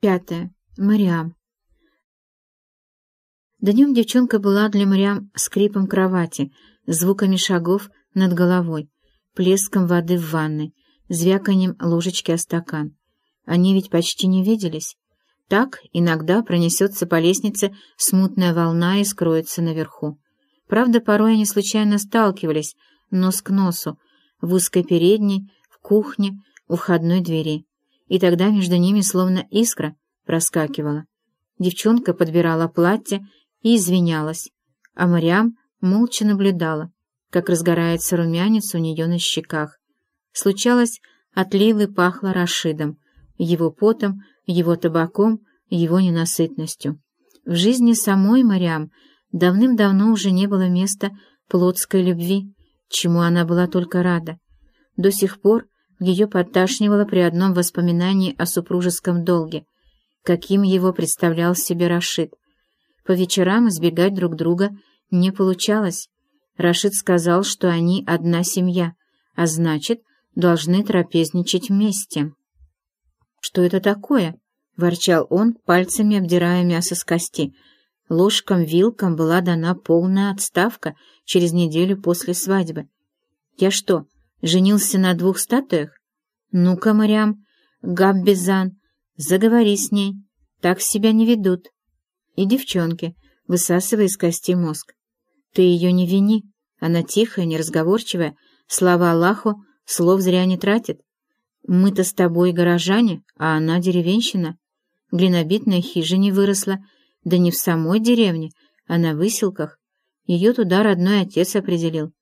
Пятое. Мариам. Днем девчонка была для Мариам скрипом кровати, звуками шагов над головой, плеском воды в ванной, звяканием ложечки о стакан. Они ведь почти не виделись. Так иногда пронесется по лестнице смутная волна и скроется наверху. Правда, порой они случайно сталкивались, нос к носу, в узкой передней, в кухне, у входной двери и тогда между ними словно искра проскакивала. Девчонка подбирала платье и извинялась, а Мариам молча наблюдала, как разгорается румянец у нее на щеках. Случалось, от Лилы пахло Рашидом, его потом, его табаком, его ненасытностью. В жизни самой Мариам давным-давно уже не было места плотской любви, чему она была только рада. До сих пор ее подташнивало при одном воспоминании о супружеском долге, каким его представлял себе Рашид. По вечерам избегать друг друга не получалось. Рашид сказал, что они одна семья, а значит, должны трапезничать вместе. «Что это такое?» — ворчал он, пальцами обдирая мясо с кости. Ложкам-вилкам была дана полная отставка через неделю после свадьбы. «Я что, Женился на двух статуях? Ну-ка, Мариам, Габбизан, заговори с ней. Так себя не ведут. И девчонки, высасывая из кости мозг. Ты ее не вини. Она тихая, неразговорчивая, слава Аллаху, слов зря не тратит. Мы-то с тобой горожане, а она деревенщина. В глинобитной хижине выросла, да не в самой деревне, а на выселках. Ее туда родной отец определил.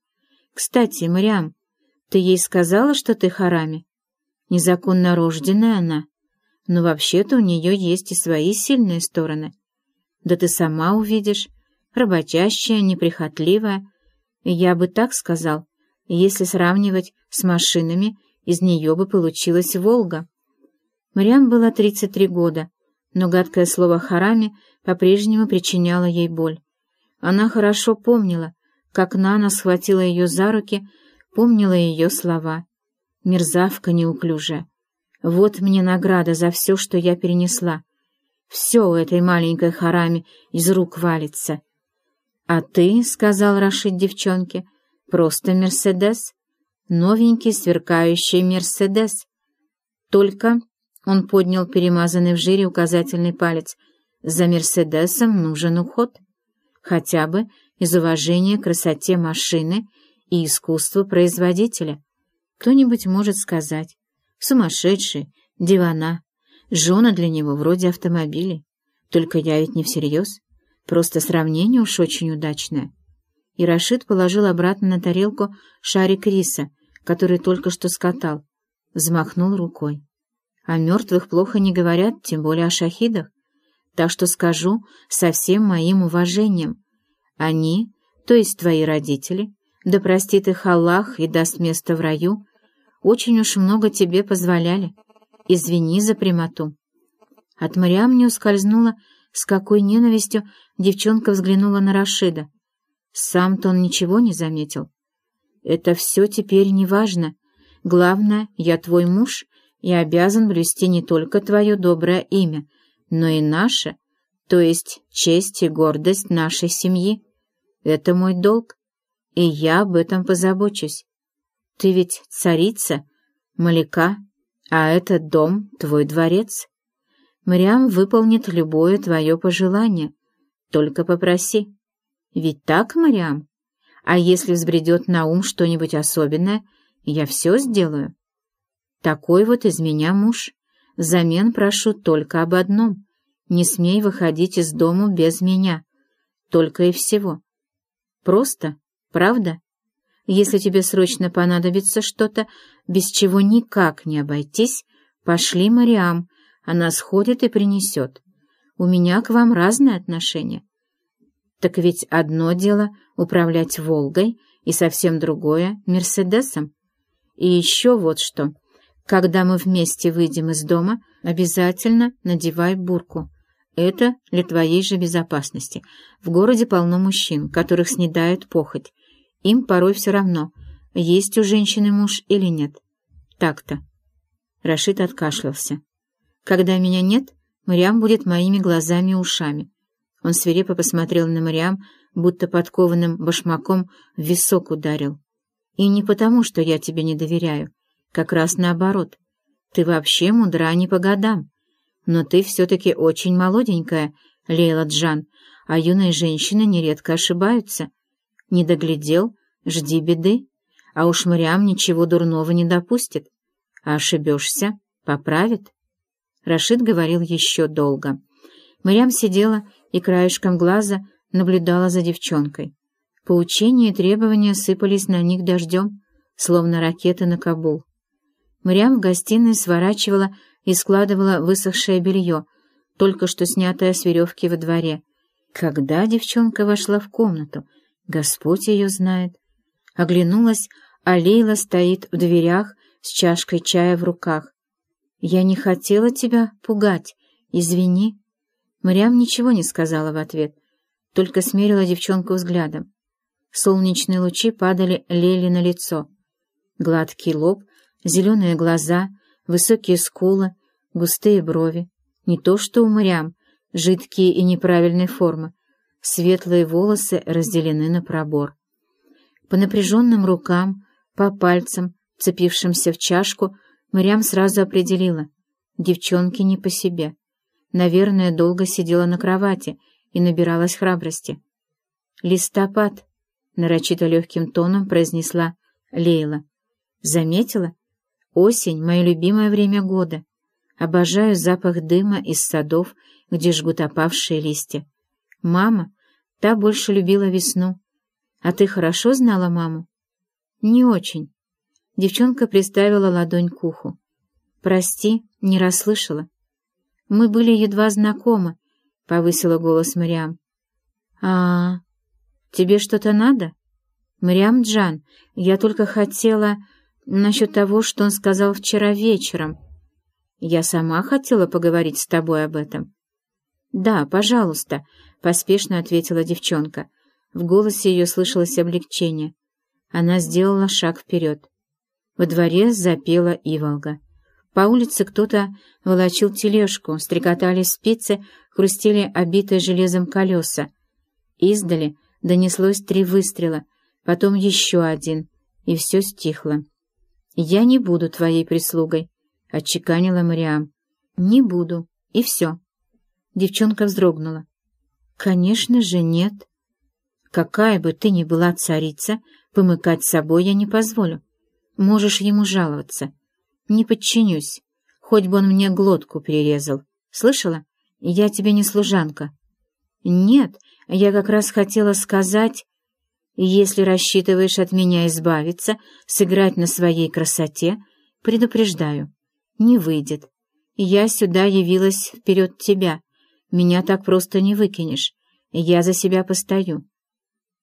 Кстати, Мариам, ты ей сказала, что ты харами? Незаконно рожденная она. Но вообще-то у нее есть и свои сильные стороны. Да ты сама увидишь. Работящая, неприхотливая. Я бы так сказал, если сравнивать с машинами, из нее бы получилась «Волга». Мариам была 33 года, но гадкое слово «харами» по-прежнему причиняло ей боль. Она хорошо помнила, как Нана схватила ее за руки помнила ее слова. Мерзавка неуклюжая. Вот мне награда за все, что я перенесла. Все у этой маленькой харами из рук валится. А ты, — сказал Рашид девчонке, — просто Мерседес. Новенький сверкающий Мерседес. Только, — он поднял перемазанный в жире указательный палец, — за Мерседесом нужен уход. Хотя бы из уважения к красоте машины — и искусство производителя. Кто-нибудь может сказать, сумасшедший, дивана, жена для него вроде автомобилей. Только я ведь не всерьез, просто сравнение уж очень удачное. И Рашид положил обратно на тарелку шарик риса, который только что скатал, взмахнул рукой. О мертвых плохо не говорят, тем более о шахидах. Так что скажу со всем моим уважением. Они, то есть твои родители, да простит их Аллах и даст место в раю, очень уж много тебе позволяли. Извини за прямоту. От Мариам не ускользнула, с какой ненавистью девчонка взглянула на Рашида. Сам-то он ничего не заметил. Это все теперь не важно. Главное, я твой муж и обязан блюсти не только твое доброе имя, но и наше, то есть честь и гордость нашей семьи. Это мой долг и я об этом позабочусь. Ты ведь царица, маляка, а этот дом — твой дворец. Мариам выполнит любое твое пожелание. Только попроси. Ведь так, Мариам? А если взбредет на ум что-нибудь особенное, я все сделаю. Такой вот из меня муж. Взамен прошу только об одном. Не смей выходить из дому без меня. Только и всего. Просто правда? Если тебе срочно понадобится что-то, без чего никак не обойтись, пошли Мариам, она сходит и принесет. У меня к вам разные отношения. Так ведь одно дело управлять «Волгой» и совсем другое — «Мерседесом». И еще вот что. Когда мы вместе выйдем из дома, обязательно надевай бурку. Это для твоей же безопасности. В городе полно мужчин, которых снедает похоть, им порой все равно, есть у женщины муж или нет. Так-то. Рашид откашлялся. Когда меня нет, Мариам будет моими глазами и ушами. Он свирепо посмотрел на Мариам, будто подкованным башмаком в висок ударил. И не потому, что я тебе не доверяю, как раз наоборот. Ты вообще мудра не по годам. Но ты все-таки очень молоденькая, Лейла Джан, а юные женщины нередко ошибаются. Не доглядел, жди беды, а уж Мариам ничего дурного не допустит. А ошибешься, поправит. Рашид говорил еще долго. Мариам сидела и краешком глаза наблюдала за девчонкой. Поучения и требования сыпались на них дождем, словно ракеты на Кабул. Мариам в гостиной сворачивала и складывала высохшее белье, только что снятое с веревки во дворе. Когда девчонка вошла в комнату, Господь ее знает. Оглянулась, а Лейла стоит в дверях с чашкой чая в руках. «Я не хотела тебя пугать, извини». Мариам ничего не сказала в ответ, только смерила девчонку взглядом. Солнечные лучи падали Лейле на лицо. Гладкий лоб, зеленые глаза, высокие скулы, густые брови. Не то что у Мариам, жидкие и неправильной формы. Светлые волосы разделены на пробор. По напряженным рукам, по пальцам, цепившимся в чашку, Мариам сразу определила. Девчонки не по себе. Наверное, долго сидела на кровати и набиралась храбрости. «Листопад», — нарочито легким тоном произнесла Лейла. «Заметила? Осень — мое любимое время года. Обожаю запах дыма из садов, где жгут опавшие листья. Мама, та больше любила весну. А ты хорошо знала маму?» «Не очень». Девчонка приставила ладонь к уху. «Прости, не расслышала. Мы были едва знакомы», — повысила голос Мариам. «А, тебе что-то надо?» «Мариам Джан, я только хотела насчет того, что он сказал вчера вечером. Я сама хотела поговорить с тобой об этом». «Да, пожалуйста», — поспешно ответила девчонка. В голосе ее слышалось облегчение. Она сделала шаг вперед. Во дворе запела Иволга. По улице кто-то волочил тележку, стрекотали спицы, хрустели обитые железом колеса. Издали донеслось три выстрела, потом еще один, и все стихло. «Я не буду твоей прислугой», — отчеканила Мариам. «Не буду, и все». Девчонка вздрогнула. «Конечно же нет. Какая бы ты ни была царица, помыкать собой я не позволю. Можешь ему жаловаться». Не подчинюсь, хоть бы он мне глотку перерезал. Слышала? Я тебе не служанка. Нет, я как раз хотела сказать, если рассчитываешь от меня избавиться, сыграть на своей красоте, предупреждаю, не выйдет. Я сюда явилась вперед тебя. Меня так просто не выкинешь. Я за себя постою.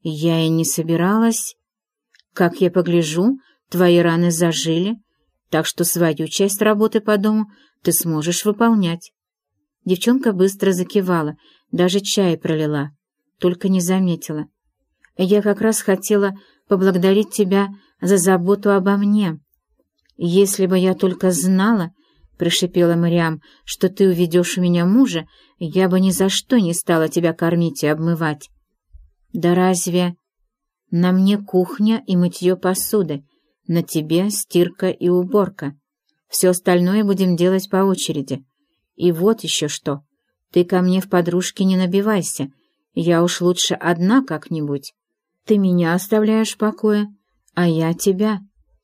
Я и не собиралась. Как я погляжу, твои раны зажили, так что свою часть работы по дому ты сможешь выполнять. Девчонка быстро закивала, даже чай пролила, только не заметила. Я как раз хотела поблагодарить тебя за заботу обо мне. Если бы я только знала, — прошипела Мариам, — что ты уведешь у меня мужа, я бы ни за что не стала тебя кормить и обмывать. Да разве... На мне кухня и мытье посуды, на тебе стирка и уборка. Все остальное будем делать по очереди. И вот еще что. Ты ко мне в подружки не набивайся. Я уж лучше одна как-нибудь. Ты меня оставляешь в покое, а я тебя.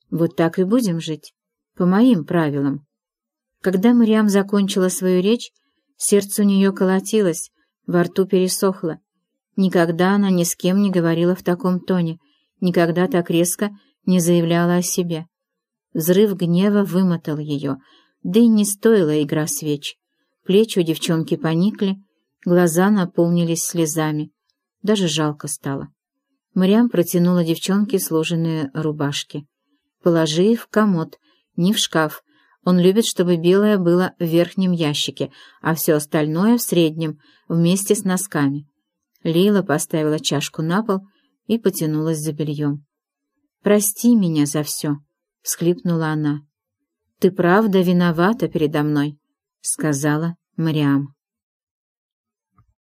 Вот так и будем жить. По моим правилам. Когда Мариам закончила свою речь, сердце у нее колотилось, во рту пересохло. Никогда она ни с кем не говорила в таком тоне, никогда так резко не заявляла о себе. Взрыв гнева вымотал ее, да и не стоила игра свеч. Плечи у девчонки поникли, глаза наполнились слезами. Даже жалко стало. Мариам протянула девчонке сложенные рубашки. «Положи в комод, не в шкаф. Он любит, чтобы белое было в верхнем ящике, а все остальное в среднем, вместе с носками». Лила поставила чашку на пол и потянулась за бельем. «Прости меня за все», — всхлипнула она. «Ты правда виновата передо мной», — сказала Мариам.